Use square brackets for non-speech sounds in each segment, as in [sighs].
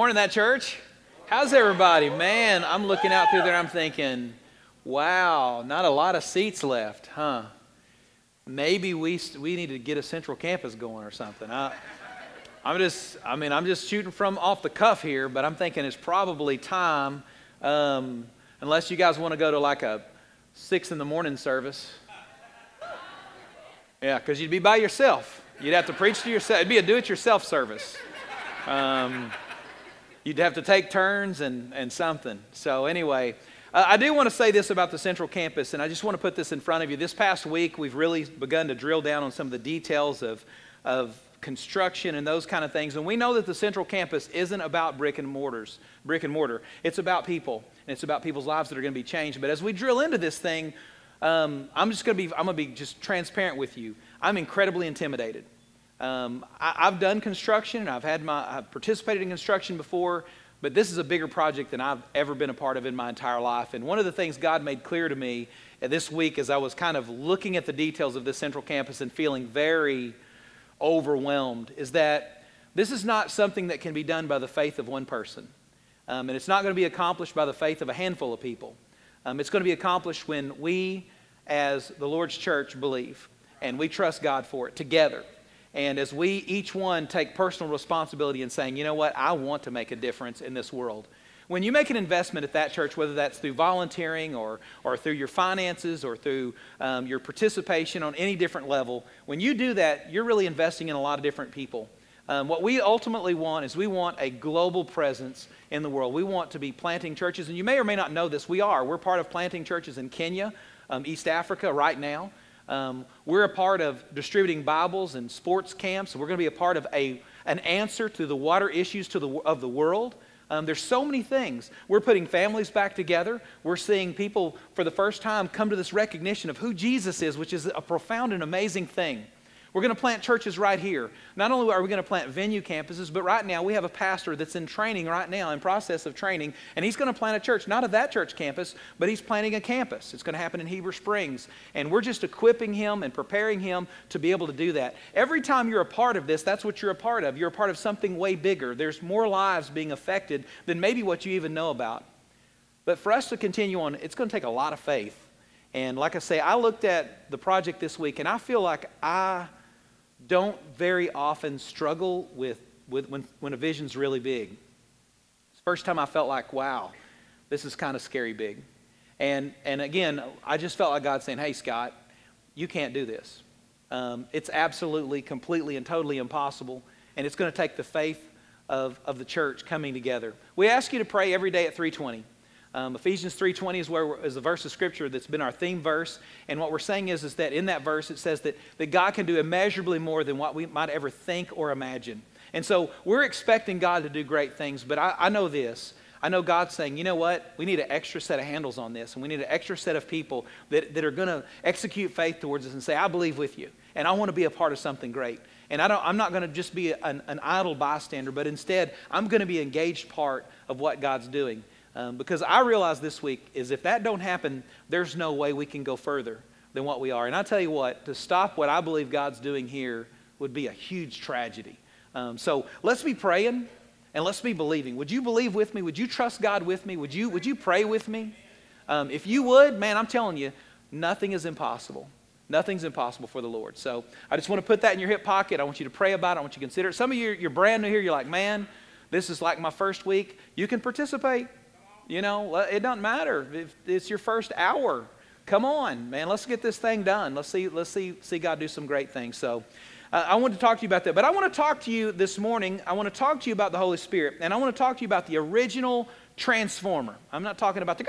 morning, that church. How's everybody? Man, I'm looking out through there. I'm thinking, wow, not a lot of seats left, huh? Maybe we we need to get a central campus going or something. I, I'm just, I mean, I'm just shooting from off the cuff here, but I'm thinking it's probably time, um, unless you guys want to go to like a six in the morning service. Yeah, because you'd be by yourself. You'd have to preach to yourself. It'd be a do-it-yourself service. Um, you'd have to take turns and, and something. So, anyway, uh, I do want to say this about the Central Campus, and I just want to put this in front of you. This past week, we've really begun to drill down on some of the details of, of construction and those kind of things. And we know that the Central Campus isn't about brick and mortars, brick and mortar. It's about people, and it's about people's lives that are going to be changed. But as we drill into this thing, um, I'm just going to be I'm going to be just transparent with you. I'm incredibly intimidated. Um, I, have done construction, and I've had my I've participated in construction before, but this is a bigger project than I've ever been a part of in my entire life. And one of the things God made clear to me this week as I was kind of looking at the details of this central campus and feeling very overwhelmed is that this is not something that can be done by the faith of one person. Um, and it's not going to be accomplished by the faith of a handful of people. Um, it's going to be accomplished when we, as the Lord's church, believe and we trust God for it together. And as we each one take personal responsibility in saying, you know what, I want to make a difference in this world. When you make an investment at that church, whether that's through volunteering or, or through your finances or through um, your participation on any different level, when you do that, you're really investing in a lot of different people. Um, what we ultimately want is we want a global presence in the world. We want to be planting churches, and you may or may not know this. We are. We're part of planting churches in Kenya, um, East Africa, right now. Um, we're a part of distributing Bibles and sports camps. We're going to be a part of a, an answer to the water issues to the, of the world. Um, there's so many things. We're putting families back together. We're seeing people for the first time come to this recognition of who Jesus is, which is a profound and amazing thing. We're going to plant churches right here. Not only are we going to plant venue campuses, but right now we have a pastor that's in training right now, in process of training, and he's going to plant a church, not at that church campus, but he's planting a campus. It's going to happen in Heber Springs. And we're just equipping him and preparing him to be able to do that. Every time you're a part of this, that's what you're a part of. You're a part of something way bigger. There's more lives being affected than maybe what you even know about. But for us to continue on, it's going to take a lot of faith. And like I say, I looked at the project this week, and I feel like I don't very often struggle with, with when, when a vision's really big. First time I felt like, wow, this is kind of scary big. And, and again, I just felt like God saying, hey, Scott, you can't do this. Um, it's absolutely, completely, and totally impossible. And it's going to take the faith of, of the church coming together. We ask you to pray every day at 320. Um, Ephesians 3.20 is, where is a verse of Scripture that's been our theme verse. And what we're saying is, is that in that verse it says that, that God can do immeasurably more than what we might ever think or imagine. And so we're expecting God to do great things, but I, I know this. I know God's saying, you know what? We need an extra set of handles on this, and we need an extra set of people that, that are going to execute faith towards us and say, I believe with you, and I want to be a part of something great. And I don't, I'm not going to just be an, an idle bystander, but instead, I'm going to be an engaged part of what God's doing. Um, because I realized this week is if that don't happen, there's no way we can go further than what we are. And I tell you what, to stop what I believe God's doing here would be a huge tragedy. Um, so let's be praying and let's be believing. Would you believe with me? Would you trust God with me? Would you, would you pray with me? Um, if you would, man, I'm telling you, nothing is impossible. Nothing's impossible for the Lord. So I just want to put that in your hip pocket. I want you to pray about it. I want you to consider it. Some of you, you're brand new here. You're like, man, this is like my first week. You can participate. You know, it doesn't matter if it's your first hour. Come on, man. Let's get this thing done. Let's see. Let's see. See God do some great things. So, uh, I want to talk to you about that. But I want to talk to you this morning. I want to talk to you about the Holy Spirit, and I want to talk to you about the original transformer. I'm not talking about the.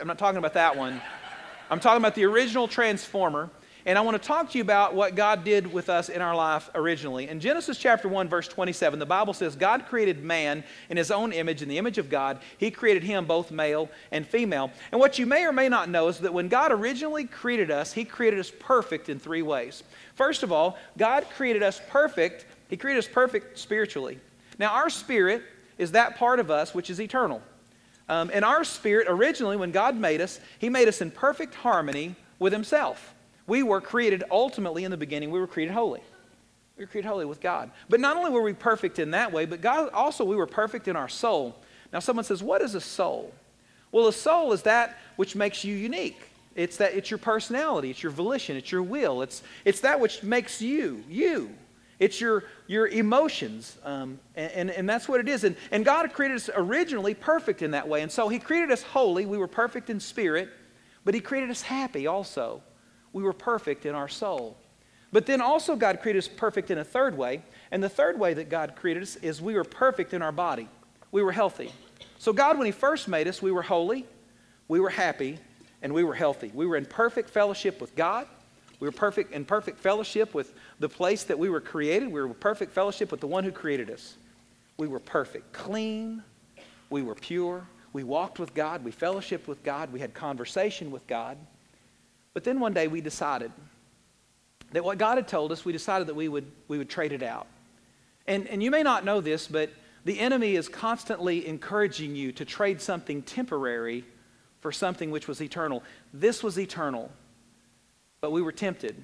I'm not talking about that one. I'm talking about the original transformer. And I want to talk to you about what God did with us in our life originally. In Genesis chapter 1, verse 27, the Bible says, God created man in his own image, in the image of God. He created him both male and female. And what you may or may not know is that when God originally created us, he created us perfect in three ways. First of all, God created us perfect. He created us perfect spiritually. Now, our spirit is that part of us which is eternal. Um, and our spirit, originally, when God made us, He made us in perfect harmony with Himself. We were created ultimately in the beginning, we were created holy. We were created holy with God. But not only were we perfect in that way, but God also we were perfect in our soul. Now someone says, "What is a soul?" Well, a soul is that which makes you unique. It's that it's your personality, it's your volition, it's your will. It's it's that which makes you you. It's your your emotions, um, and, and, and that's what it is. And, and God created us originally perfect in that way. And so He created us holy. We were perfect in spirit, but He created us happy also. We were perfect in our soul. But then also God created us perfect in a third way. And the third way that God created us is we were perfect in our body. We were healthy. So God, when He first made us, we were holy, we were happy, and we were healthy. We were in perfect fellowship with God. We were perfect in perfect fellowship with the place that we were created. We were in perfect fellowship with the one who created us. We were perfect, clean. We were pure. We walked with God. We fellowshiped with God. We had conversation with God. But then one day we decided that what God had told us, we decided that we would, we would trade it out. And, and you may not know this, but the enemy is constantly encouraging you to trade something temporary for something which was eternal. This was eternal, but we were tempted.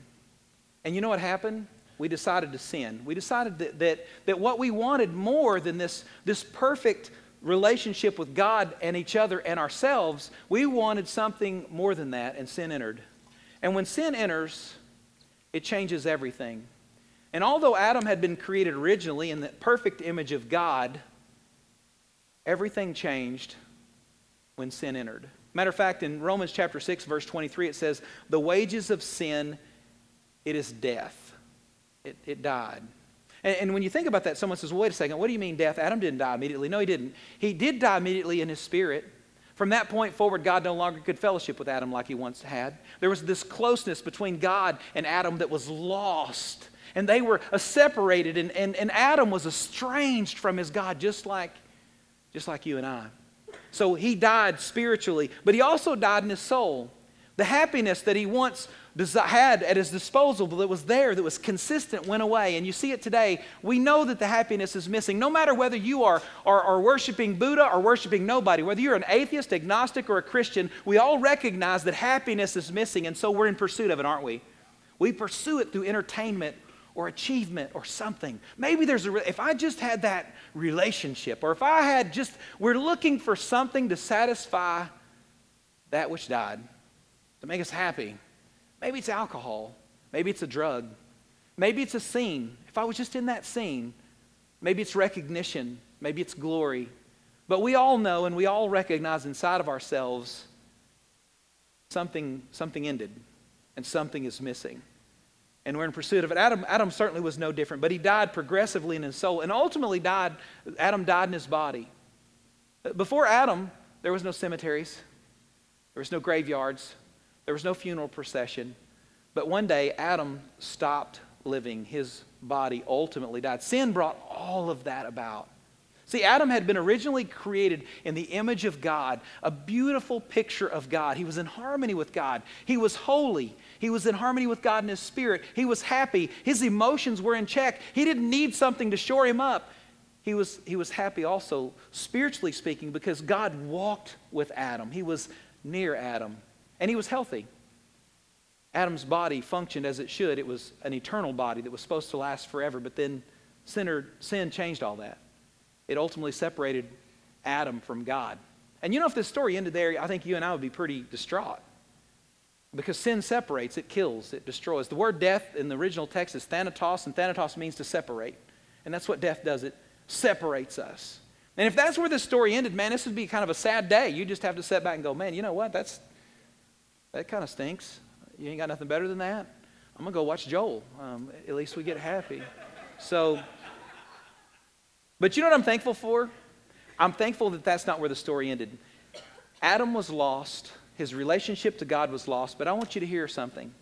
And you know what happened? We decided to sin. We decided that, that, that what we wanted more than this, this perfect relationship with God and each other and ourselves, we wanted something more than that, and sin entered. And when sin enters, it changes everything. And although Adam had been created originally in the perfect image of God, everything changed when sin entered. Matter of fact, in Romans chapter 6, verse 23, it says, The wages of sin, it is death. It, it died. And, and when you think about that, someone says, well, wait a second, what do you mean death? Adam didn't die immediately. No, he didn't. He did die immediately in his spirit. From that point forward, God no longer could fellowship with Adam like he once had. There was this closeness between God and Adam that was lost. And they were uh, separated, and, and, and Adam was estranged from his God, just like, just like you and I. So he died spiritually, but he also died in his soul. The happiness that he once had at his disposal that was there, that was consistent, went away. And you see it today. We know that the happiness is missing. No matter whether you are, are, are, worshiping Buddha or worshiping nobody, whether you're an atheist, agnostic, or a Christian, we all recognize that happiness is missing. And so we're in pursuit of it, aren't we? We pursue it through entertainment or achievement or something. Maybe there's a, if I just had that relationship, or if I had just, we're looking for something to satisfy that which died, to make us happy. Maybe it's alcohol. Maybe it's a drug. Maybe it's a scene. If I was just in that scene, maybe it's recognition. Maybe it's glory. But we all know and we all recognize inside of ourselves something, something ended and something is missing. And we're in pursuit of it. Adam, Adam certainly was no different, but he died progressively in his soul and ultimately died. Adam died in his body. Before Adam, there was no cemeteries, there was no graveyards, there was no funeral procession. But one day, Adam stopped living. His body ultimately died. Sin brought all of that about. See, Adam had been originally created in the image of God, a beautiful picture of God. He was in harmony with God. He was holy. He was in harmony with God in his spirit. He was happy. His emotions were in check. He didn't need something to shore him up. He was, he was happy also, spiritually speaking, because God walked with Adam. He was near Adam and he was healthy. Adam's body functioned as it should. It was an eternal body that was supposed to last forever, but then sinner, sin changed all that. It ultimately separated Adam from God. And you know, if this story ended there, I think you and I would be pretty distraught. Because sin separates, it kills, it destroys. The word death in the original text is thanatos, and thanatos means to separate. And that's what death does it separates us. And if that's where the story ended, man, this would be kind of a sad day. You just have to sit back and go, man, you know what? That's, that kind of stinks. You ain't got nothing better than that? I'm going to go watch Joel. Um, at least we get happy. So, but you know what I'm thankful for? I'm thankful that that's not where the story ended. Adam was lost, his relationship to God was lost, but I want you to hear something.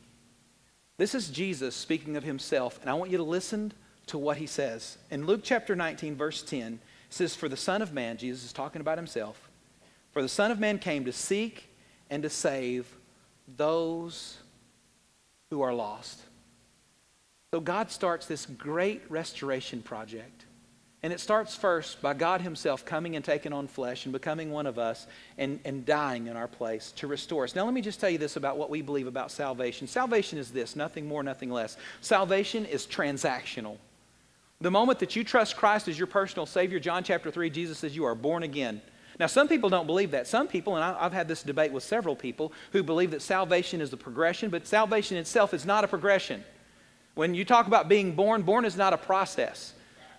This is Jesus speaking of himself, and I want you to listen to what he says. In Luke chapter 19, verse 10, it says, For the Son of Man, Jesus is talking about himself, for the Son of Man came to seek and to save those who are lost. So God starts this great restoration project. And it starts first by God Himself coming and taking on flesh and becoming one of us and, and dying in our place to restore us. Now, let me just tell you this about what we believe about salvation. Salvation is this nothing more, nothing less. Salvation is transactional. The moment that you trust Christ as your personal Savior, John chapter 3, Jesus says you are born again. Now, some people don't believe that. Some people, and I've had this debate with several people, who believe that salvation is a progression, but salvation itself is not a progression. When you talk about being born, born is not a process.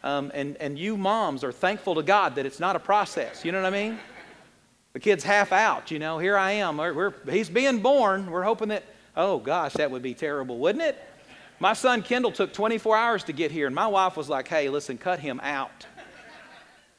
Um, and, and you moms are thankful to God that it's not a process. You know what I mean? The kid's half out, you know. Here I am. We're, we're, he's being born. We're hoping that, oh gosh, that would be terrible, wouldn't it? My son Kendall took 24 hours to get here, and my wife was like, hey, listen, cut him out.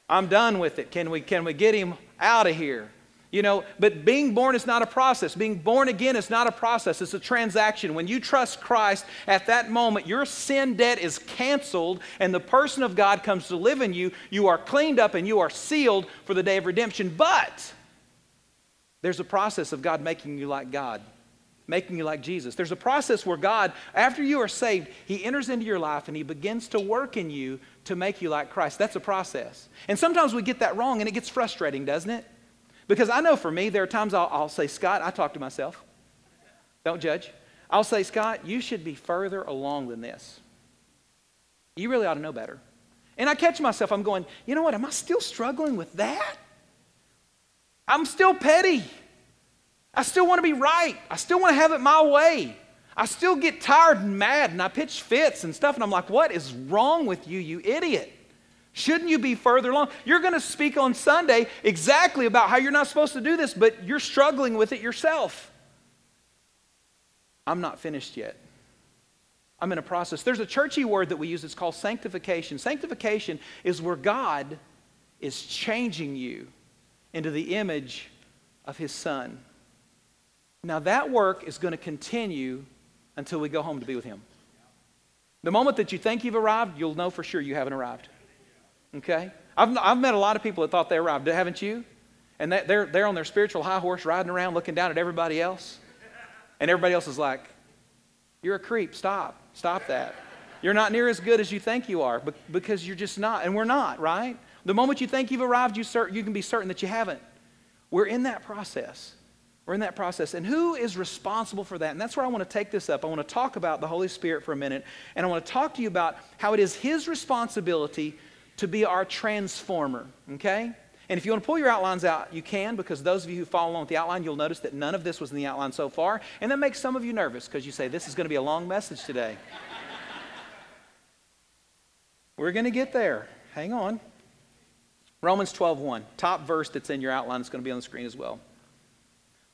I'm done with it. Can we, can we get him out of here? You know, but being born is not a process. Being born again is not a process, it's a transaction. When you trust Christ, at that moment, your sin debt is canceled and the person of God comes to live in you. You are cleaned up and you are sealed for the day of redemption. But there's a process of God making you like God, making you like Jesus. There's a process where God, after you are saved, He enters into your life and He begins to work in you to make you like Christ. That's a process. And sometimes we get that wrong and it gets frustrating, doesn't it? Because I know for me, there are times I'll, I'll say, Scott, I talk to myself. Don't judge. I'll say, Scott, you should be further along than this. You really ought to know better. And I catch myself, I'm going, you know what? Am I still struggling with that? I'm still petty. I still want to be right. I still want to have it my way. I still get tired and mad and I pitch fits and stuff. And I'm like, what is wrong with you, you idiot? Shouldn't you be further along? You're going to speak on Sunday exactly about how you're not supposed to do this, but you're struggling with it yourself. I'm not finished yet. I'm in a process. There's a churchy word that we use, it's called sanctification. Sanctification is where God is changing you into the image of His Son. Now, that work is going to continue until we go home to be with Him. The moment that you think you've arrived, you'll know for sure you haven't arrived. Okay? I've, I've met a lot of people that thought they arrived, haven't you? And that, they're, they're on their spiritual high horse riding around looking down at everybody else. And everybody else is like, You're a creep. Stop. Stop that. You're not near as good as you think you are because you're just not. And we're not, right? The moment you think you've arrived, you, cert- you can be certain that you haven't. We're in that process. We're in that process. And who is responsible for that? And that's where I want to take this up. I want to talk about the Holy Spirit for a minute. And I want to talk to you about how it is His responsibility to be our transformer, okay? And if you want to pull your outlines out, you can, because those of you who follow along with the outline, you'll notice that none of this was in the outline so far. And that makes some of you nervous because you say, this is going to be a long message today. [laughs] We're going to get there. Hang on. Romans 12:1, top verse that's in your outline is going to be on the screen as well.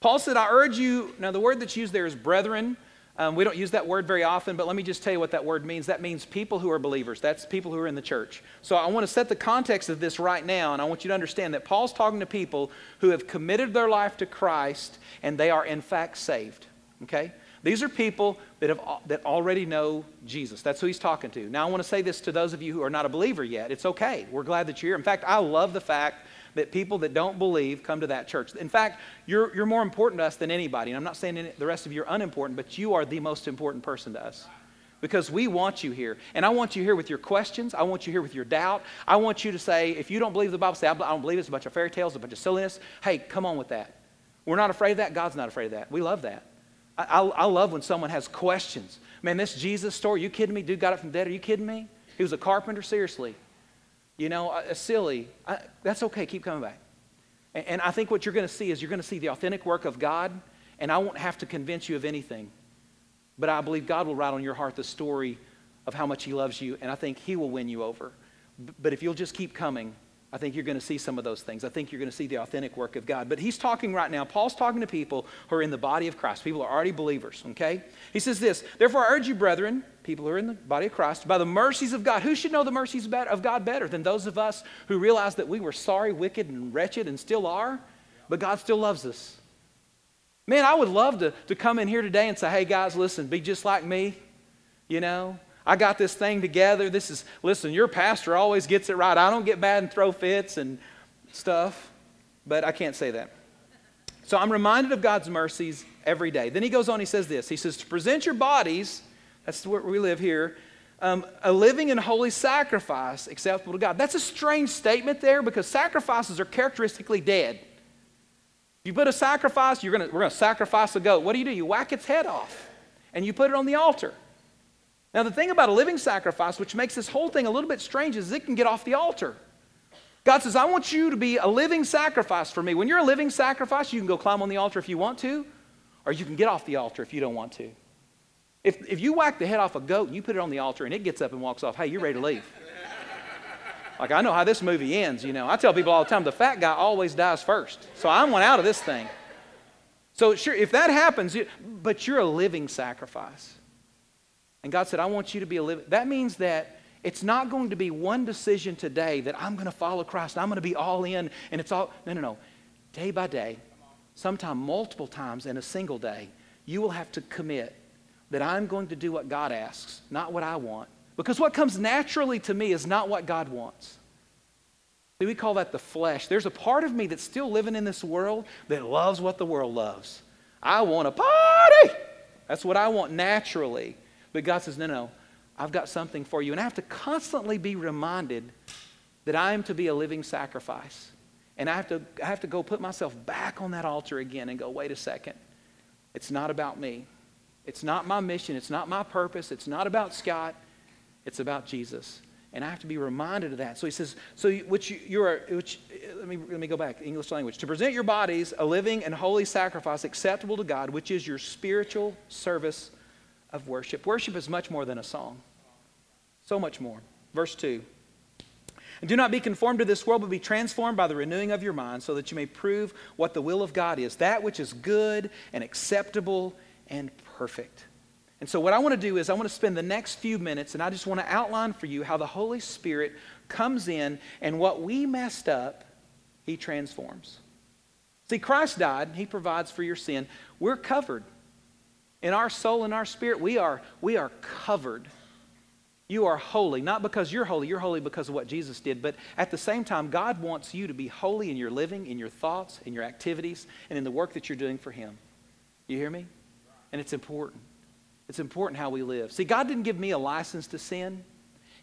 Paul said, I urge you, now the word that's used there is brethren. Um, we don't use that word very often, but let me just tell you what that word means. That means people who are believers. That's people who are in the church. So I want to set the context of this right now, and I want you to understand that Paul's talking to people who have committed their life to Christ, and they are in fact saved. Okay? These are people that, have, that already know Jesus. That's who he's talking to. Now, I want to say this to those of you who are not a believer yet. It's okay. We're glad that you're here. In fact, I love the fact that people that don't believe come to that church. In fact, you're, you're more important to us than anybody. And I'm not saying the rest of you are unimportant, but you are the most important person to us because we want you here. And I want you here with your questions. I want you here with your doubt. I want you to say, if you don't believe the Bible, say, I don't believe it's a bunch of fairy tales, a bunch of silliness. Hey, come on with that. We're not afraid of that. God's not afraid of that. We love that. I, I, I love when someone has questions. Man, this Jesus story, you kidding me? Dude got it from dead. Are you kidding me? He was a carpenter, seriously you know, uh, silly. I, that's okay. Keep coming back. And, and I think what you're going to see is you're going to see the authentic work of God, and I won't have to convince you of anything. But I believe God will write on your heart the story of how much He loves you, and I think He will win you over. But if you'll just keep coming, I think you're going to see some of those things. I think you're going to see the authentic work of God. But he's talking right now, Paul's talking to people who are in the body of Christ. People are already believers, okay? He says this Therefore, I urge you, brethren, people who are in the body of Christ, by the mercies of God. Who should know the mercies of God better than those of us who realize that we were sorry, wicked, and wretched and still are, but God still loves us? Man, I would love to, to come in here today and say, hey, guys, listen, be just like me. You know, I got this thing together. This is, listen, your pastor always gets it right. I don't get mad and throw fits and stuff, but I can't say that. So I'm reminded of God's mercies every day. Then he goes on, he says this He says, To present your bodies, that's where we live here, um, a living and holy sacrifice acceptable to God. That's a strange statement there because sacrifices are characteristically dead. You put a sacrifice, you're gonna, we're going to sacrifice a goat. What do you do? You whack its head off and you put it on the altar. Now, the thing about a living sacrifice, which makes this whole thing a little bit strange, is it can get off the altar. God says, I want you to be a living sacrifice for me. When you're a living sacrifice, you can go climb on the altar if you want to, or you can get off the altar if you don't want to. If, if you whack the head off a goat and you put it on the altar and it gets up and walks off, hey, you're ready to leave. [laughs] like, I know how this movie ends, you know. I tell people all the time the fat guy always dies first. So I'm one out of this thing. So, sure, if that happens, but you're a living sacrifice. And God said, I want you to be a living. That means that it's not going to be one decision today that I'm going to follow Christ. I'm going to be all in and it's all. No, no, no. Day by day, sometime multiple times in a single day, you will have to commit that I'm going to do what God asks, not what I want. Because what comes naturally to me is not what God wants. See, we call that the flesh. There's a part of me that's still living in this world that loves what the world loves. I want a party. That's what I want naturally. But God says, no, no. I've got something for you. And I have to constantly be reminded that I am to be a living sacrifice. And I have to, I have to go put myself back on that altar again and go, wait a second. It's not about me. It's not my mission. It's not my purpose. It's not about Scott. It's about Jesus. And I have to be reminded of that. So he says, so which you are, which, let me, let me go back, English language. To present your bodies a living and holy sacrifice acceptable to God, which is your spiritual service of worship. Worship is much more than a song, so much more. Verse 2 And do not be conformed to this world, but be transformed by the renewing of your mind, so that you may prove what the will of God is, that which is good and acceptable and perfect. And so, what I want to do is, I want to spend the next few minutes and I just want to outline for you how the Holy Spirit comes in and what we messed up, He transforms. See, Christ died, He provides for your sin. We're covered in our soul and our spirit, we are, we are covered. You are holy, not because you're holy, you're holy because of what Jesus did, but at the same time, God wants you to be holy in your living, in your thoughts, in your activities, and in the work that you're doing for Him. You hear me? And it's important. It's important how we live. See, God didn't give me a license to sin.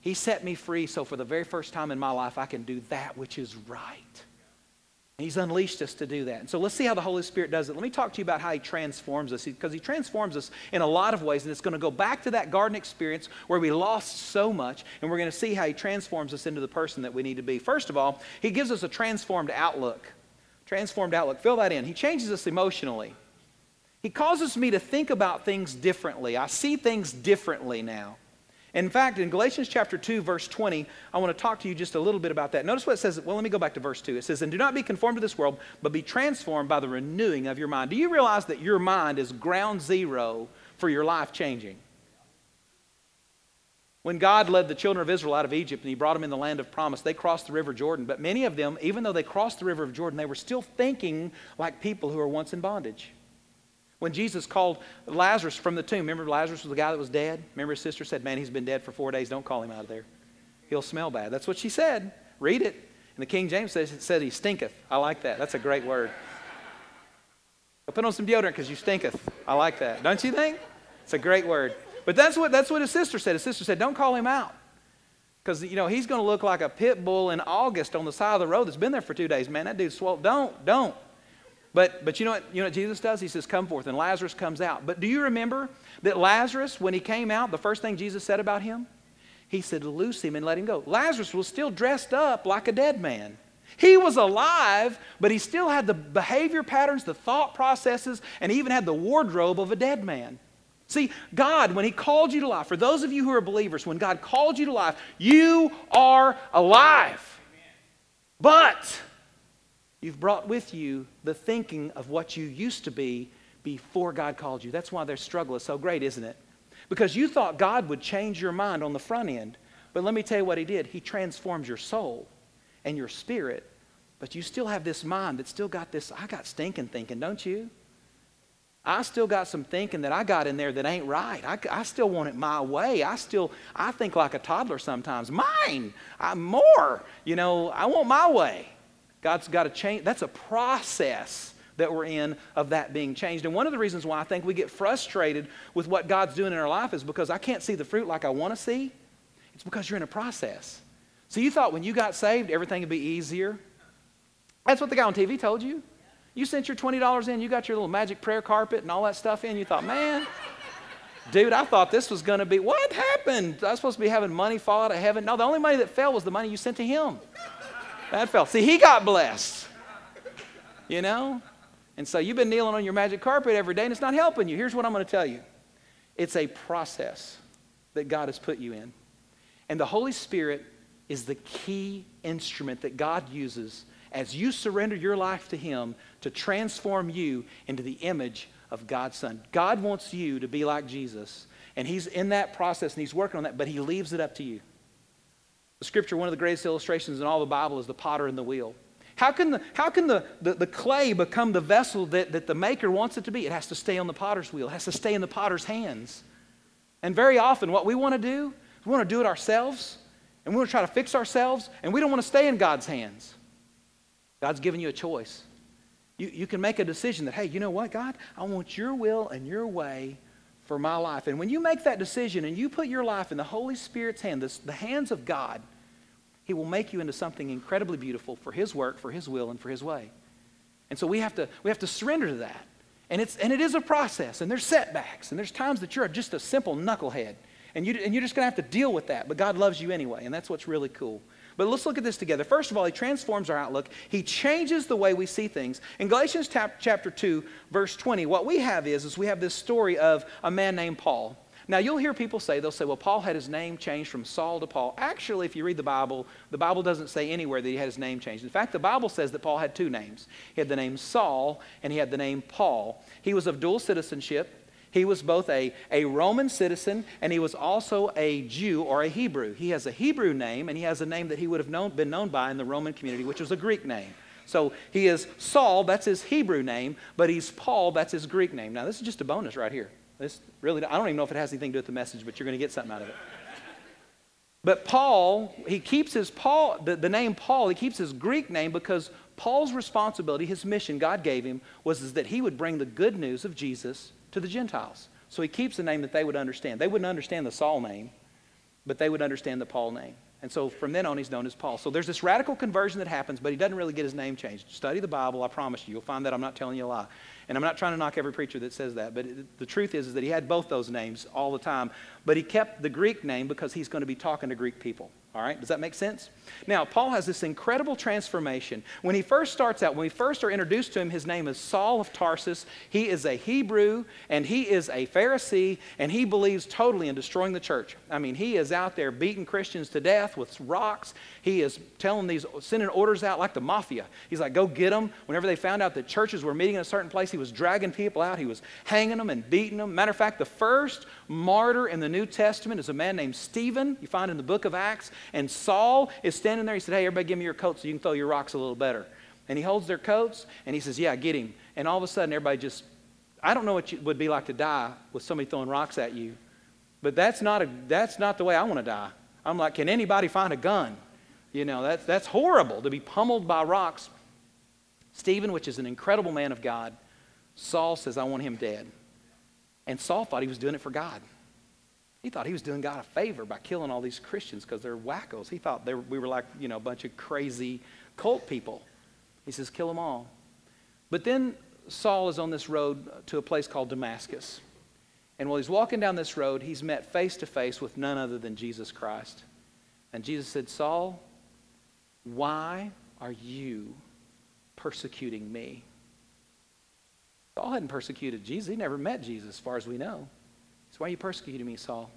He set me free so for the very first time in my life, I can do that which is right. He's unleashed us to do that. And so let's see how the Holy Spirit does it. Let me talk to you about how He transforms us, because He transforms us in a lot of ways. And it's going to go back to that garden experience where we lost so much, and we're going to see how He transforms us into the person that we need to be. First of all, He gives us a transformed outlook. Transformed outlook. Fill that in. He changes us emotionally. He causes me to think about things differently. I see things differently now. In fact, in Galatians chapter 2, verse 20, I want to talk to you just a little bit about that. Notice what it says. Well, let me go back to verse 2. It says, And do not be conformed to this world, but be transformed by the renewing of your mind. Do you realize that your mind is ground zero for your life changing? When God led the children of Israel out of Egypt and he brought them in the land of promise, they crossed the river Jordan. But many of them, even though they crossed the river of Jordan, they were still thinking like people who were once in bondage. When Jesus called Lazarus from the tomb, remember Lazarus was the guy that was dead? Remember his sister said, Man, he's been dead for four days. Don't call him out of there. He'll smell bad. That's what she said. Read it. And the King James says, it said he stinketh. I like that. That's a great word. I'll put on some deodorant because you stinketh. I like that. Don't you think? It's a great word. But that's what, that's what his sister said. His sister said, Don't call him out. Because, you know, he's going to look like a pit bull in August on the side of the road that's been there for two days. Man, that dude's swole. Don't, don't. But, but you, know what, you know what Jesus does? He says, Come forth, and Lazarus comes out. But do you remember that Lazarus, when he came out, the first thing Jesus said about him? He said, Loose him and let him go. Lazarus was still dressed up like a dead man. He was alive, but he still had the behavior patterns, the thought processes, and even had the wardrobe of a dead man. See, God, when He called you to life, for those of you who are believers, when God called you to life, you are alive. But You've brought with you the thinking of what you used to be before God called you. That's why their struggle is so great, isn't it? Because you thought God would change your mind on the front end. But let me tell you what He did. He transformed your soul and your spirit. But you still have this mind that still got this, I got stinking thinking, don't you? I still got some thinking that I got in there that ain't right. I, I still want it my way. I still, I think like a toddler sometimes. Mine, I'm more. You know, I want my way. God's got to change. That's a process that we're in of that being changed. And one of the reasons why I think we get frustrated with what God's doing in our life is because I can't see the fruit like I want to see. It's because you're in a process. So you thought when you got saved, everything would be easier. That's what the guy on TV told you. You sent your $20 in, you got your little magic prayer carpet and all that stuff in. You thought, man, dude, I thought this was going to be, what happened? I was supposed to be having money fall out of heaven. No, the only money that fell was the money you sent to him. That fell. See, he got blessed. You know? And so you've been kneeling on your magic carpet every day and it's not helping you. Here's what I'm going to tell you it's a process that God has put you in. And the Holy Spirit is the key instrument that God uses as you surrender your life to Him to transform you into the image of God's Son. God wants you to be like Jesus, and He's in that process and He's working on that, but He leaves it up to you. The scripture, one of the greatest illustrations in all the Bible, is the potter and the wheel. How can the, how can the, the, the, clay become the vessel that, that the maker wants it to be? It has to stay on the potter's wheel, it has to stay in the potter's hands. And very often, what we want to do, we want to do it ourselves, and we want to try to fix ourselves, and we don't want to stay in God's hands. God's given you a choice. You, you can make a decision that, hey, you know what, God? I want your will and your way for my life. And when you make that decision and you put your life in the Holy Spirit's hand, the, the hands of God, He will make you into something incredibly beautiful for His work, for His will, and for His way. And so we have to, we have to surrender to that. And, it's, and it is a process, and there's setbacks, and there's times that you're just a simple knucklehead, and, you, and you're just going to have to deal with that. But God loves you anyway, and that's what's really cool. But let's look at this together. First of all, he transforms our outlook. He changes the way we see things. In Galatians chapter 2, verse 20, what we have is, is we have this story of a man named Paul. Now, you'll hear people say, they'll say, well, Paul had his name changed from Saul to Paul. Actually, if you read the Bible, the Bible doesn't say anywhere that he had his name changed. In fact, the Bible says that Paul had two names. He had the name Saul and he had the name Paul. He was of dual citizenship. He was both a, a Roman citizen and he was also a Jew or a Hebrew. He has a Hebrew name and he has a name that he would have known, been known by in the Roman community, which was a Greek name. So he is Saul, that's his Hebrew name, but he's Paul, that's his Greek name. Now, this is just a bonus right here. This really, I don't even know if it has anything to do with the message, but you're going to get something out of it. But Paul, he keeps his Paul, the, the name Paul, he keeps his Greek name because Paul's responsibility, his mission God gave him, was is that he would bring the good news of Jesus to the Gentiles. So he keeps a name that they would understand. They wouldn't understand the Saul name, but they would understand the Paul name. And so from then on, he's known as Paul. So there's this radical conversion that happens, but he doesn't really get his name changed. Study the Bible, I promise you. You'll find that I'm not telling you a lie. And I'm not trying to knock every preacher that says that, but the truth is, is that he had both those names all the time. But he kept the Greek name because he's going to be talking to Greek people. All right, does that make sense? Now, Paul has this incredible transformation. When he first starts out, when we first are introduced to him, his name is Saul of Tarsus. He is a Hebrew and he is a Pharisee and he believes totally in destroying the church. I mean, he is out there beating Christians to death with rocks. He is telling these, sending orders out like the mafia. He's like, go get them. Whenever they found out that churches were meeting in a certain place, he was dragging people out. He was hanging them and beating them. Matter of fact, the first martyr in the New Testament is a man named Stephen. You find in the book of Acts. And Saul is standing there. He said, Hey, everybody, give me your coat so you can throw your rocks a little better. And he holds their coats and he says, Yeah, get him. And all of a sudden, everybody just, I don't know what it would be like to die with somebody throwing rocks at you, but that's not, a, that's not the way I want to die. I'm like, Can anybody find a gun? You know, that's, that's horrible to be pummeled by rocks. Stephen, which is an incredible man of God, Saul says, I want him dead. And Saul thought he was doing it for God. He thought he was doing God a favor by killing all these Christians because they're wackos. He thought were, we were like, you know, a bunch of crazy cult people. He says, kill them all. But then Saul is on this road to a place called Damascus. And while he's walking down this road, he's met face to face with none other than Jesus Christ. And Jesus said, Saul, why are you persecuting me? Saul hadn't persecuted Jesus. He never met Jesus, as far as we know. So why are you persecuting me, Saul?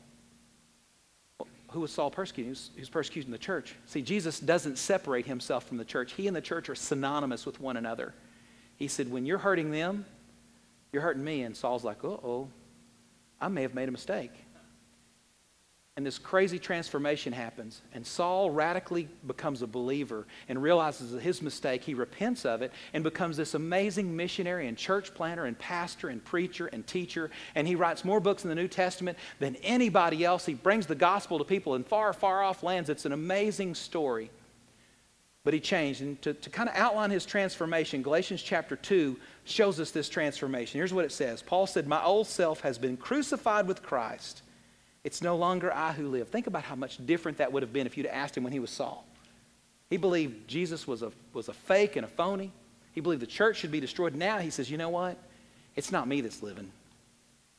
Well, who was Saul persecuting? He was persecuting the church. See, Jesus doesn't separate himself from the church. He and the church are synonymous with one another. He said, when you're hurting them, you're hurting me. And Saul's like, uh-oh, I may have made a mistake. And this crazy transformation happens. And Saul radically becomes a believer and realizes his mistake. He repents of it and becomes this amazing missionary and church planter and pastor and preacher and teacher. And he writes more books in the New Testament than anybody else. He brings the gospel to people in far, far off lands. It's an amazing story. But he changed. And to, to kind of outline his transformation, Galatians chapter 2 shows us this transformation. Here's what it says Paul said, My old self has been crucified with Christ. It's no longer I who live. Think about how much different that would have been if you'd asked him when he was Saul. He believed Jesus was a, was a fake and a phony. He believed the church should be destroyed. Now he says, you know what? It's not me that's living.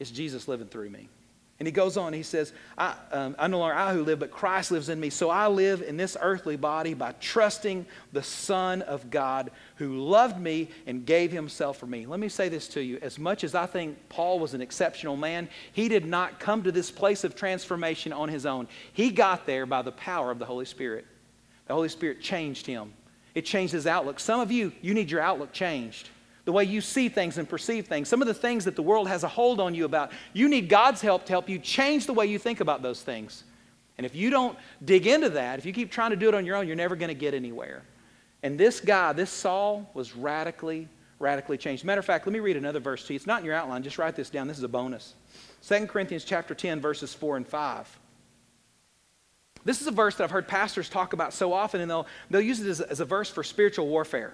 It's Jesus living through me. And he goes on, he says, I, um, I no longer I who live, but Christ lives in me. So I live in this earthly body by trusting the Son of God who loved me and gave himself for me. Let me say this to you. As much as I think Paul was an exceptional man, he did not come to this place of transformation on his own. He got there by the power of the Holy Spirit. The Holy Spirit changed him, it changed his outlook. Some of you, you need your outlook changed the way you see things and perceive things, some of the things that the world has a hold on you about. You need God's help to help you change the way you think about those things. And if you don't dig into that, if you keep trying to do it on your own, you're never going to get anywhere. And this guy, this Saul, was radically, radically changed. Matter of fact, let me read another verse to you. It's not in your outline. Just write this down. This is a bonus. 2 Corinthians chapter 10, verses 4 and 5. This is a verse that I've heard pastors talk about so often, and they'll, they'll use it as, as a verse for spiritual warfare.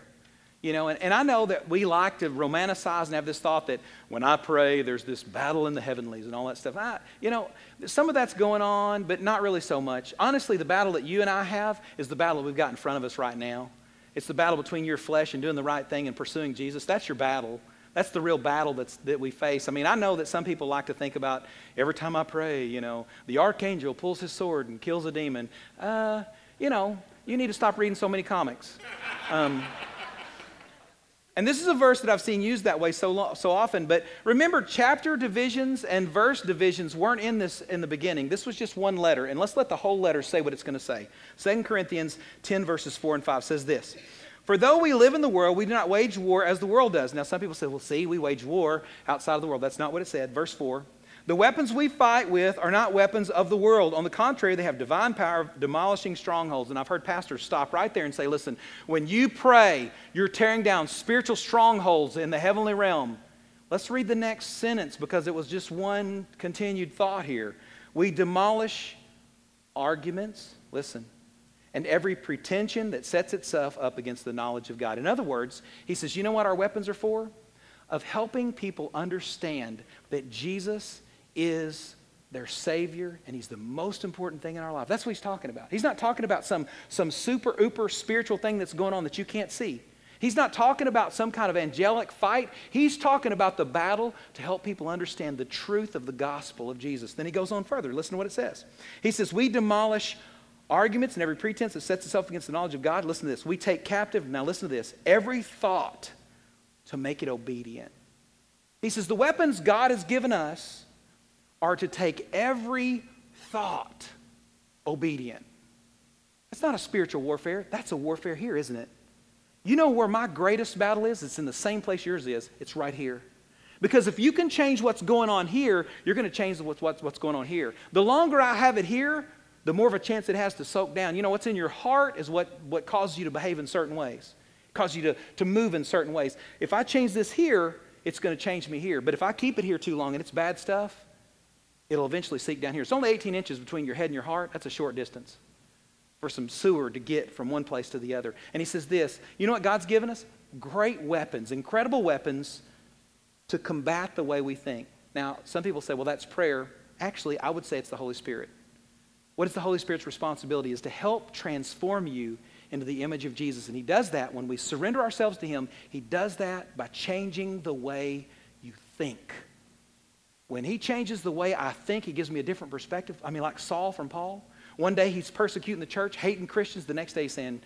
You know, and, and I know that we like to romanticize and have this thought that when I pray, there's this battle in the heavenlies and all that stuff. I, you know, some of that's going on, but not really so much. Honestly, the battle that you and I have is the battle we've got in front of us right now. It's the battle between your flesh and doing the right thing and pursuing Jesus. That's your battle. That's the real battle that's, that we face. I mean, I know that some people like to think about every time I pray, you know, the archangel pulls his sword and kills a demon. Uh, you know, you need to stop reading so many comics. Um, and this is a verse that I've seen used that way so, lo- so often. But remember, chapter divisions and verse divisions weren't in this in the beginning. This was just one letter. And let's let the whole letter say what it's going to say. 2 Corinthians 10, verses 4 and 5 says this For though we live in the world, we do not wage war as the world does. Now, some people say, well, see, we wage war outside of the world. That's not what it said. Verse 4 the weapons we fight with are not weapons of the world. On the contrary, they have divine power of demolishing strongholds. And I've heard pastors stop right there and say, listen, when you pray, you're tearing down spiritual strongholds in the heavenly realm. Let's read the next sentence because it was just one continued thought here. We demolish arguments, listen, and every pretension that sets itself up against the knowledge of God. In other words, he says, you know what our weapons are for? Of helping people understand that Jesus is their Savior, and He's the most important thing in our life. That's what He's talking about. He's not talking about some, some super, uber spiritual thing that's going on that you can't see. He's not talking about some kind of angelic fight. He's talking about the battle to help people understand the truth of the gospel of Jesus. Then he goes on further. Listen to what it says. He says, We demolish arguments and every pretense that sets itself against the knowledge of God. Listen to this. We take captive, now listen to this, every thought to make it obedient. He says, The weapons God has given us are to take every thought obedient. That's not a spiritual warfare. That's a warfare here, isn't it? You know where my greatest battle is? It's in the same place yours is. It's right here. Because if you can change what's going on here, you're going to change what's, what's, going on here. The longer I have it here, the more of a chance it has to soak down. You know, what's in your heart is what, what causes you to behave in certain ways, causes you to, to move in certain ways. If I change this here, it's going to change me here. But if I keep it here too long and it's bad stuff, it'll eventually seep down here. It's only 18 inches between your head and your heart. That's a short distance for some sewer to get from one place to the other. And he says this you know what God's given us? Great weapons, incredible weapons to combat the way we think. Now, some people say, well, that's prayer. Actually, I would say it's the Holy Spirit. What is the Holy Spirit's responsibility? Is to help transform you into the image of Jesus. And He does that when we surrender ourselves to Him. He does that by changing the way you think. When he changes the way I think, he gives me a different perspective. I mean, like Saul from Paul. One day he's persecuting the church, hating Christians. The next day he's saying,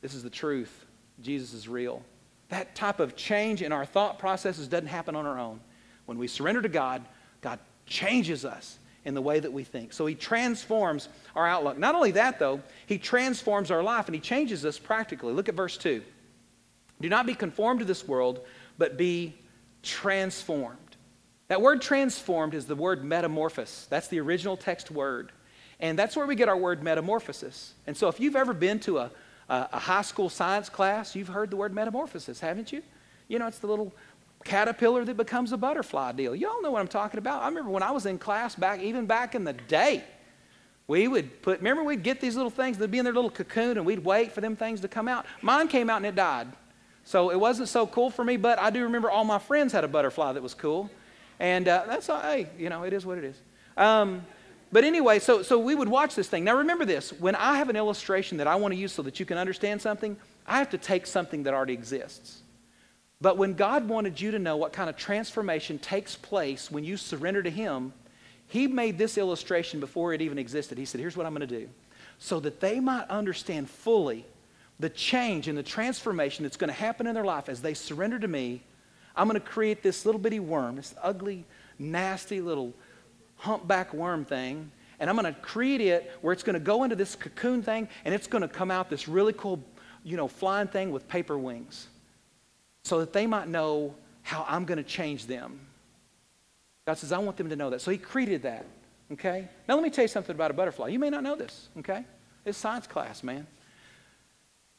This is the truth. Jesus is real. That type of change in our thought processes doesn't happen on our own. When we surrender to God, God changes us in the way that we think. So he transforms our outlook. Not only that, though, he transforms our life and he changes us practically. Look at verse 2. Do not be conformed to this world, but be transformed. That word transformed is the word metamorphosis. That's the original text word. And that's where we get our word metamorphosis. And so if you've ever been to a, a, a high school science class, you've heard the word metamorphosis, haven't you? You know, it's the little caterpillar that becomes a butterfly deal. You all know what I'm talking about. I remember when I was in class back, even back in the day, we would put, remember we'd get these little things, they'd be in their little cocoon and we'd wait for them things to come out. Mine came out and it died. So it wasn't so cool for me, but I do remember all my friends had a butterfly that was cool. And uh, that's, all, hey, you know, it is what it is. Um, but anyway, so, so we would watch this thing. Now remember this when I have an illustration that I want to use so that you can understand something, I have to take something that already exists. But when God wanted you to know what kind of transformation takes place when you surrender to Him, He made this illustration before it even existed. He said, Here's what I'm going to do. So that they might understand fully the change and the transformation that's going to happen in their life as they surrender to me, I'm going to create this little bitty worm, this ugly, nasty little humpback worm thing, and I'm going to create it where it's going to go into this cocoon thing and it's going to come out this really cool, you know, flying thing with paper wings so that they might know how I'm going to change them. God says, I want them to know that. So He created that, okay? Now, let me tell you something about a butterfly. You may not know this, okay? It's science class, man.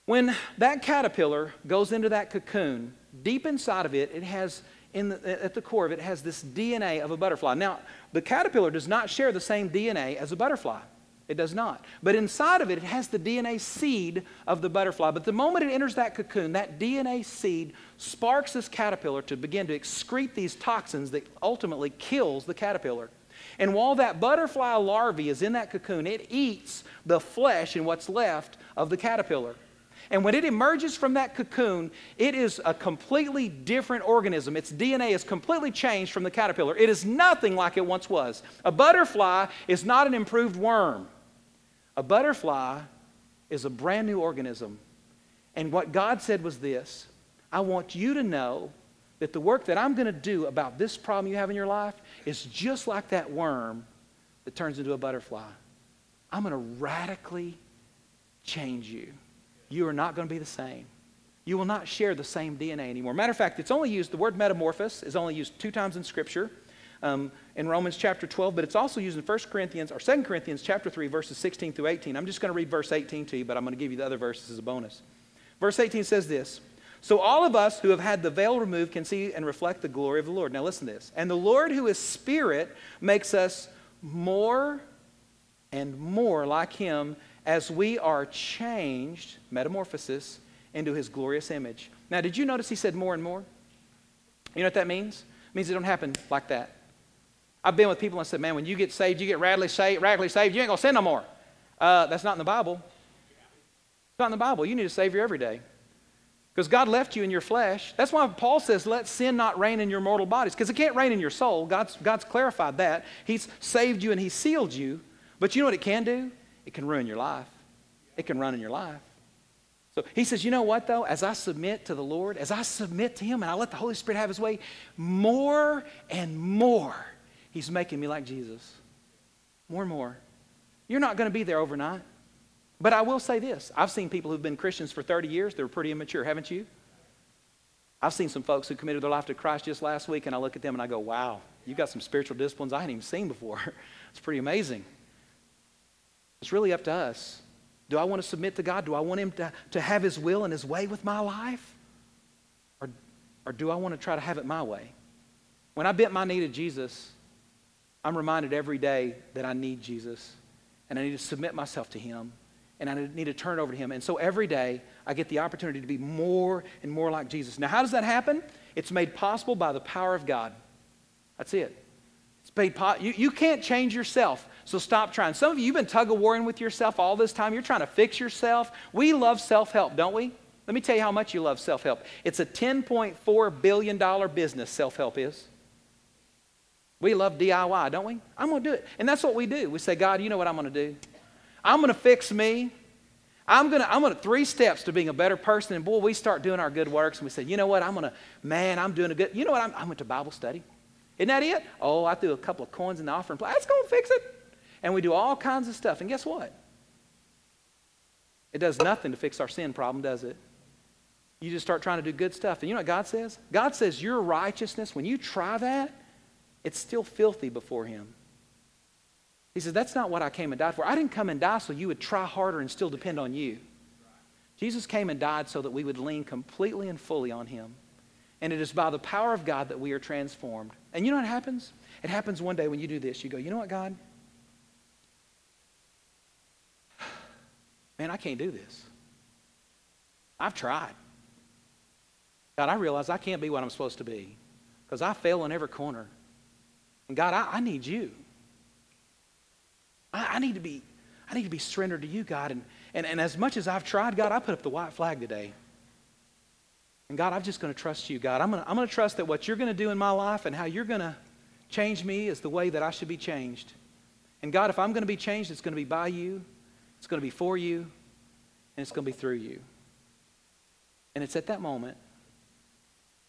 When that caterpillar goes into that cocoon, deep inside of it, it has, in the, at the core of it, has this DNA of a butterfly. Now, the caterpillar does not share the same DNA as a butterfly. It does not. But inside of it, it has the DNA seed of the butterfly. But the moment it enters that cocoon, that DNA seed sparks this caterpillar to begin to excrete these toxins that ultimately kills the caterpillar. And while that butterfly larvae is in that cocoon, it eats the flesh and what's left of the caterpillar. And when it emerges from that cocoon, it is a completely different organism. Its DNA is completely changed from the caterpillar. It is nothing like it once was. A butterfly is not an improved worm, a butterfly is a brand new organism. And what God said was this I want you to know that the work that I'm going to do about this problem you have in your life is just like that worm that turns into a butterfly. I'm going to radically change you you are not going to be the same. You will not share the same DNA anymore. Matter of fact, it's only used, the word metamorphosis is only used two times in Scripture. Um, in Romans chapter 12, but it's also used in 1 Corinthians or 2 Corinthians chapter 3, verses 16 through 18. I'm just going to read verse 18 to you, but I'm going to give you the other verses as a bonus. Verse 18 says this So all of us who have had the veil removed can see and reflect the glory of the Lord. Now listen to this. And the Lord who is Spirit makes us more and more like Him as we are changed, metamorphosis, into his glorious image. Now, did you notice he said more and more? You know what that means? It means it don't happen like that. I've been with people and said, man, when you get saved, you get radically saved, radically saved, you ain't going to sin no more. Uh, that's not in the Bible. It's not in the Bible. You need a Savior every day. Because God left you in your flesh. That's why Paul says, let sin not reign in your mortal bodies, because it can't reign in your soul. God's, God's clarified that. He's saved you and He sealed you. But you know what it can do? It can ruin your life. It can run in your life. So he says, you know what, though? As I submit to the Lord, as I submit to Him and I let the Holy Spirit have His way, more and more, He's making me like Jesus. More and more. You're not going to be there overnight. But I will say this I've seen people who've been Christians for 30 years, they're pretty immature, haven't you? I've seen some folks who committed their life to Christ just last week, and I look at them and I go, wow, you've got some spiritual disciplines I hadn't even seen before. [laughs] it's pretty amazing. It's really up to us. Do I want to submit to God? Do I want Him to, to have His will and His way with my life? Or, or do I want to try to have it my way? When I bent my knee to Jesus, I'm reminded every day that I need Jesus and I need to submit myself to Him and I need to turn it over to Him. And so every day I get the opportunity to be more and more like Jesus. Now, how does that happen? It's made possible by the power of God. That's it. You, you can't change yourself. So stop trying. Some of you, you've been tug of warring with yourself all this time. You're trying to fix yourself. We love self help, don't we? Let me tell you how much you love self help. It's a $10.4 billion business, self help is. We love DIY, don't we? I'm going to do it. And that's what we do. We say, God, you know what I'm going to do? I'm going to fix me. I'm going to, I'm going to, three steps to being a better person. And boy, we start doing our good works and we say, you know what? I'm going to, man, I'm doing a good, you know what? I'm, I went to Bible study. Isn't that it? Oh, I threw a couple of coins in the offering plate. That's going to fix it and we do all kinds of stuff. And guess what? It does nothing to fix our sin problem, does it? You just start trying to do good stuff. And you know what God says? God says your righteousness, when you try that, it's still filthy before Him. He says, That's not what I came and died for. I didn't come and die so you would try harder and still depend on you. Jesus came and died so that we would lean completely and fully on Him. And it is by the power of God that we are transformed. And you know what happens? It happens one day when you do this. You go, You know what, God? [sighs] man, I can't do this. I've tried. God, I realize I can't be what I'm supposed to be because I fail in every corner. And God, I, I need you. I, I, need to be, I need to be surrendered to you, God. And, and, and as much as I've tried, God, I put up the white flag today. And God, I'm just going to trust you, God. I'm going to, I'm to trust that what you're going to do in my life and how you're going to Change me is the way that I should be changed. And God, if I'm going to be changed, it's going to be by you, it's going to be for you, and it's going to be through you. And it's at that moment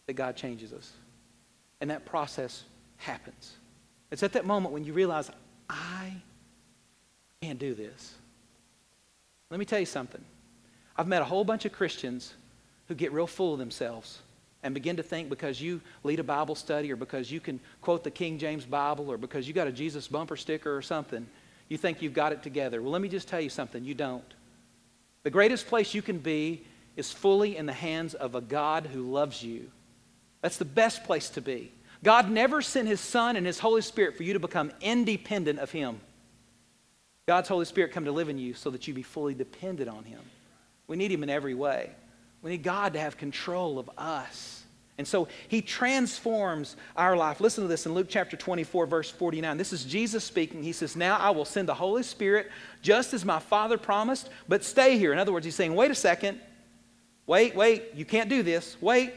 that God changes us. And that process happens. It's at that moment when you realize, I can't do this. Let me tell you something. I've met a whole bunch of Christians who get real full of themselves and begin to think because you lead a Bible study or because you can quote the King James Bible or because you got a Jesus bumper sticker or something, you think you've got it together. Well, let me just tell you something you don't. The greatest place you can be is fully in the hands of a God who loves you. That's the best place to be. God never sent His Son and His Holy Spirit for you to become independent of Him. God's Holy Spirit come to live in you so that you be fully dependent on Him. We need Him in every way. We need God to have control of us. And so He transforms our life. Listen to this in Luke chapter 24, verse 49. This is Jesus speaking. He says, Now I will send the Holy Spirit just as my Father promised, but stay here. In other words, He's saying, Wait a second. Wait, wait. You can't do this. Wait.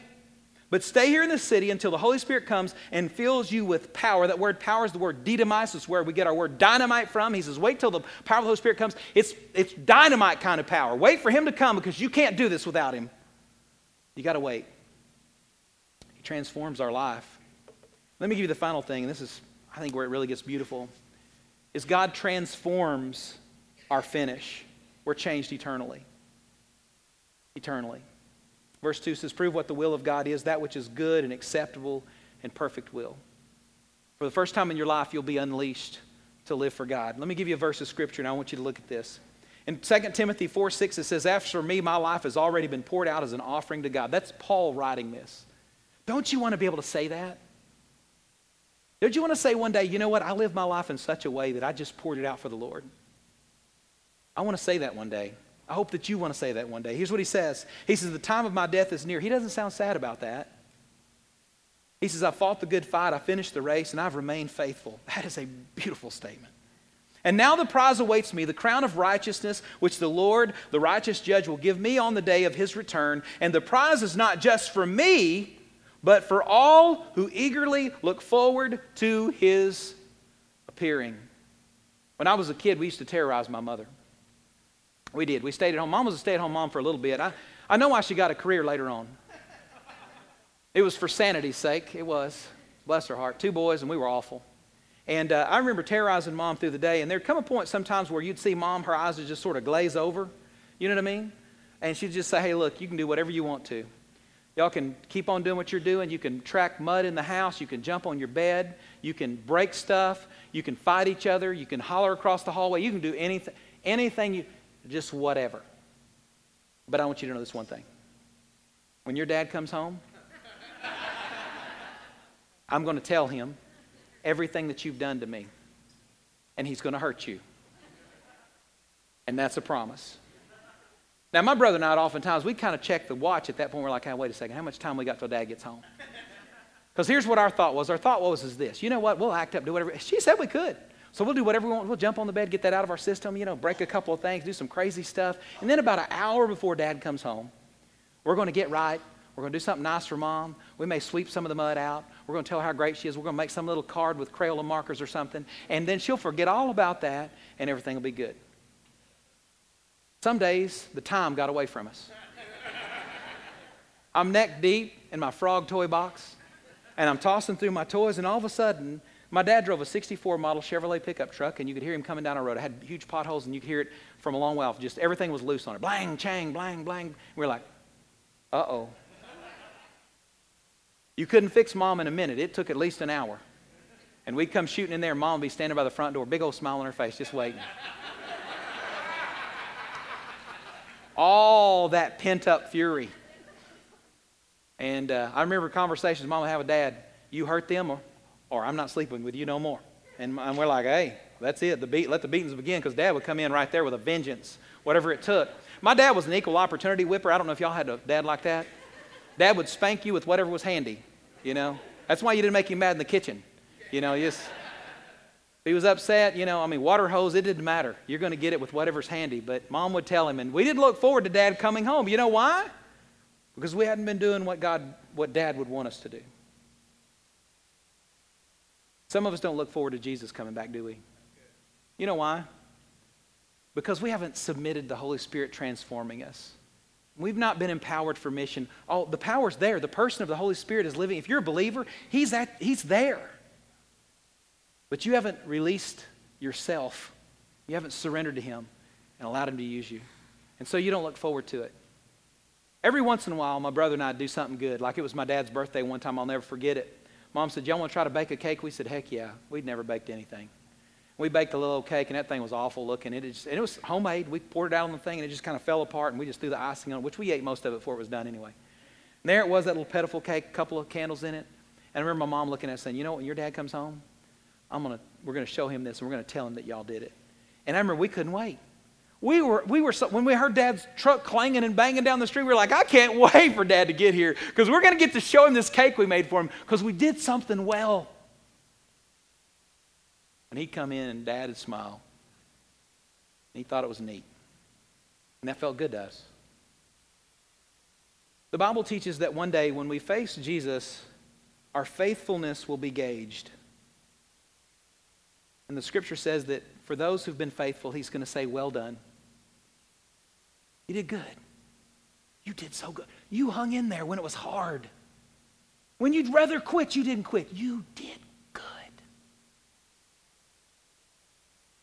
But stay here in the city until the Holy Spirit comes and fills you with power. That word power is the word dynamis. It's where we get our word dynamite from. He says, wait till the power of the Holy Spirit comes. It's, it's dynamite kind of power. Wait for him to come because you can't do this without him. You got to wait. He transforms our life. Let me give you the final thing, and this is, I think, where it really gets beautiful, is God transforms our finish. We're changed eternally. Eternally. Verse 2 says, Prove what the will of God is, that which is good and acceptable and perfect will. For the first time in your life, you'll be unleashed to live for God. Let me give you a verse of scripture, and I want you to look at this. In 2 Timothy 4 6, it says, for me, my life has already been poured out as an offering to God. That's Paul writing this. Don't you want to be able to say that? Don't you want to say one day, you know what? I lived my life in such a way that I just poured it out for the Lord. I want to say that one day. I hope that you want to say that one day. Here's what he says He says, The time of my death is near. He doesn't sound sad about that. He says, I fought the good fight, I finished the race, and I've remained faithful. [laughs] That is a beautiful statement. And now the prize awaits me, the crown of righteousness, which the Lord, the righteous judge, will give me on the day of his return. And the prize is not just for me, but for all who eagerly look forward to his appearing. When I was a kid, we used to terrorize my mother. We did. We stayed at home. Mom was a stay at home mom for a little bit. I, I know why she got a career later on. It was for sanity's sake. It was. Bless her heart. Two boys, and we were awful. And uh, I remember terrorizing mom through the day, and there'd come a point sometimes where you'd see mom, her eyes would just sort of glaze over. You know what I mean? And she'd just say, hey, look, you can do whatever you want to. Y'all can keep on doing what you're doing. You can track mud in the house. You can jump on your bed. You can break stuff. You can fight each other. You can holler across the hallway. You can do anything. Anything you just whatever. But I want you to know this one thing. When your dad comes home, [laughs] I'm going to tell him everything that you've done to me, and he's going to hurt you. And that's a promise. Now, my brother and I, oftentimes, we kind of check the watch at that point. We're like, hey, wait a second, how much time we got till dad gets home? Because here's what our thought was. Our thought was is this. You know what? We'll act up, do whatever. She said we could. So we'll do whatever we want. We'll jump on the bed, get that out of our system, you know, break a couple of things, do some crazy stuff. And then about an hour before dad comes home, we're going to get right. We're going to do something nice for mom. We may sweep some of the mud out. We're going to tell her how great she is. We're going to make some little card with Crayola markers or something. And then she'll forget all about that and everything will be good. Some days, the time got away from us. I'm neck deep in my frog toy box and I'm tossing through my toys, and all of a sudden, my dad drove a 64 model Chevrolet pickup truck, and you could hear him coming down the road. It had huge potholes, and you could hear it from a long way off. Just everything was loose on it. Blang, chang, blang, blang. We are like, uh oh. You couldn't fix mom in a minute. It took at least an hour. And we'd come shooting in there, and mom would be standing by the front door, big old smile on her face, just waiting. All that pent up fury. And uh, I remember conversations mom would have with dad. You hurt them, or or I'm not sleeping with you no more. And, and we're like, hey, that's it. The beat, let the beatings begin because dad would come in right there with a vengeance, whatever it took. My dad was an equal opportunity whipper. I don't know if y'all had a dad like that. Dad would spank you with whatever was handy, you know. That's why you didn't make him mad in the kitchen. You know, just, he was upset, you know, I mean, water hose, it didn't matter. You're going to get it with whatever's handy. But mom would tell him, and we didn't look forward to dad coming home. You know why? Because we hadn't been doing what God, what dad would want us to do. Some of us don't look forward to Jesus coming back, do we? You know why? Because we haven't submitted the Holy Spirit transforming us. We've not been empowered for mission. Oh, the power's there. The person of the Holy Spirit is living. If you're a believer, he's, at, he's there. But you haven't released yourself. You haven't surrendered to him and allowed him to use you. And so you don't look forward to it. Every once in a while, my brother and I do something good. Like it was my dad's birthday one time, I'll never forget it. Mom said, Y'all want to try to bake a cake? We said, Heck yeah. We'd never baked anything. We baked a little cake, and that thing was awful looking. It, just, and it was homemade. We poured it out on the thing, and it just kind of fell apart, and we just threw the icing on it, which we ate most of it before it was done anyway. And there it was, that little pitiful cake, a couple of candles in it. And I remember my mom looking at us saying, You know, when your dad comes home, I'm gonna, we're going to show him this, and we're going to tell him that y'all did it. And I remember we couldn't wait. We were, we were so, when we heard Dad's truck clanging and banging down the street, we were like, I can't [laughs] wait for Dad to get here because we're going to get to show him this cake we made for him because we did something well. And he'd come in and Dad would smile. And he thought it was neat. And that felt good to us. The Bible teaches that one day when we face Jesus, our faithfulness will be gauged. And the scripture says that for those who've been faithful, he's going to say, Well done. You did good. You did so good. You hung in there when it was hard. When you'd rather quit, you didn't quit. You did good.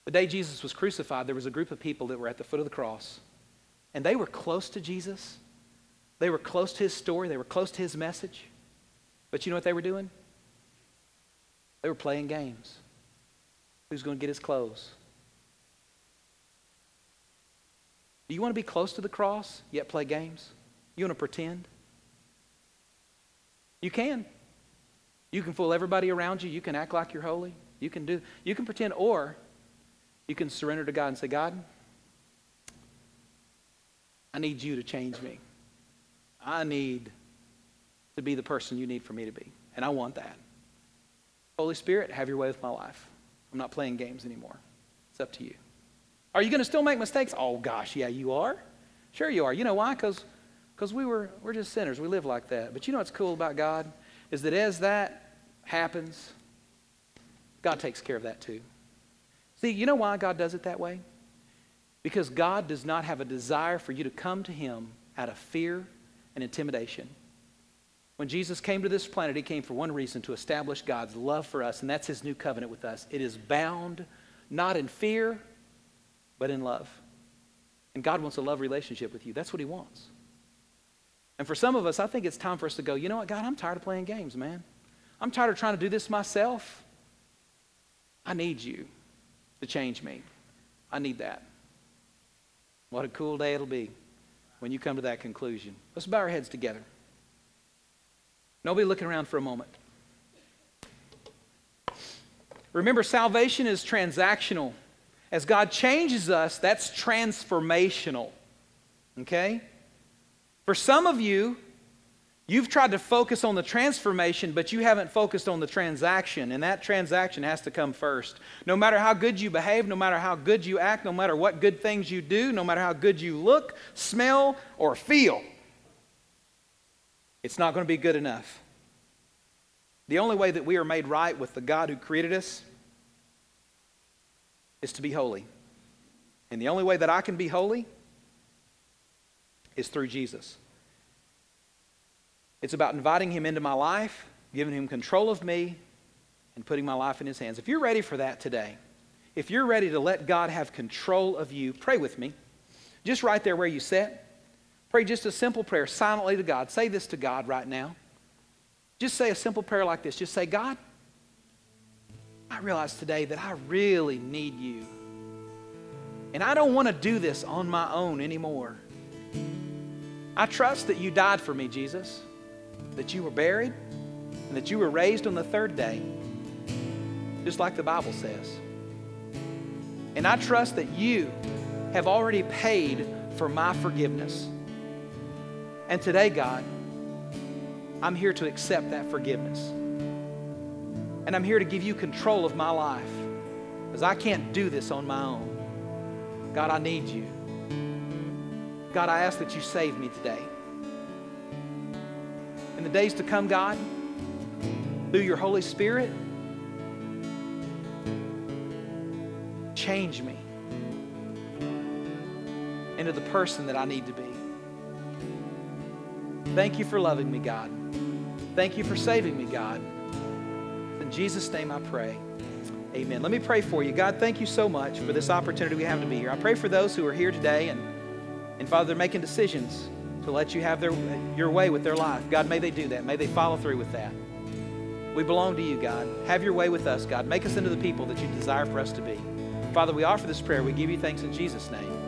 The day Jesus was crucified, there was a group of people that were at the foot of the cross, and they were close to Jesus. They were close to his story, they were close to his message. But you know what they were doing? They were playing games. Who's going to get his clothes? Do you want to be close to the cross yet play games? You want to pretend? You can. You can fool everybody around you. You can act like you're holy. You can do you can pretend or you can surrender to God and say, God, I need you to change me. I need to be the person you need for me to be. And I want that. Holy Spirit, have your way with my life. I'm not playing games anymore. It's up to you. Are you going to still make mistakes? Oh, gosh, yeah, you are. Sure, you are. You know why? Because because we were we're just sinners. We live like that. But you know what's cool about God is that as that happens, God takes care of that too. See, you know why God does it that way? Because God does not have a desire for you to come to Him out of fear and intimidation. When Jesus came to this planet, He came for one reason to establish God's love for us, and that's His new covenant with us. It is bound not in fear, but in love. And God wants a love relationship with you. That's what He wants. And for some of us, I think it's time for us to go, you know what, God, I'm tired of playing games, man. I'm tired of trying to do this myself. I need you to change me. I need that. What a cool day it'll be when you come to that conclusion. Let's bow our heads together. Nobody looking around for a moment. Remember, salvation is transactional. As God changes us, that's transformational. Okay? For some of you, you've tried to focus on the transformation, but you haven't focused on the transaction, and that transaction has to come first. No matter how good you behave, no matter how good you act, no matter what good things you do, no matter how good you look, smell, or feel, it's not going to be good enough. The only way that we are made right with the God who created us is to be holy. And the only way that I can be holy is through Jesus. It's about inviting Him into my life, giving Him control of me, and putting my life in His hands. If you're ready for that today, if you're ready to let God have control of you, pray with me. Just right there where you sit. Pray just a simple prayer silently to God. Say this to God right now. Just say a simple prayer like this. Just say, God, I realize today that I really need you. And I don't want to do this on my own anymore. I trust that you died for me, Jesus, that you were buried, and that you were raised on the third day, just like the Bible says. And I trust that you have already paid for my forgiveness. And today, God, I'm here to accept that forgiveness. And I'm here to give you control of my life because I can't do this on my own. God, I need you. God, I ask that you save me today. In the days to come, God, through your Holy Spirit, Change me into the person that I need to be. Thank you for loving me, God. Thank you for saving me, God. In Jesus' name I pray. Amen. Let me pray for you. God, thank you so much for this opportunity we have to be here. I pray for those who are here today and, and Father, they're making decisions to let you have their, your way with their life. God, may they do that. May they follow through with that. We belong to you, God. Have your way with us, God. Make us into the people that you desire for us to be. Father, we offer this prayer. We give you thanks in Jesus' name.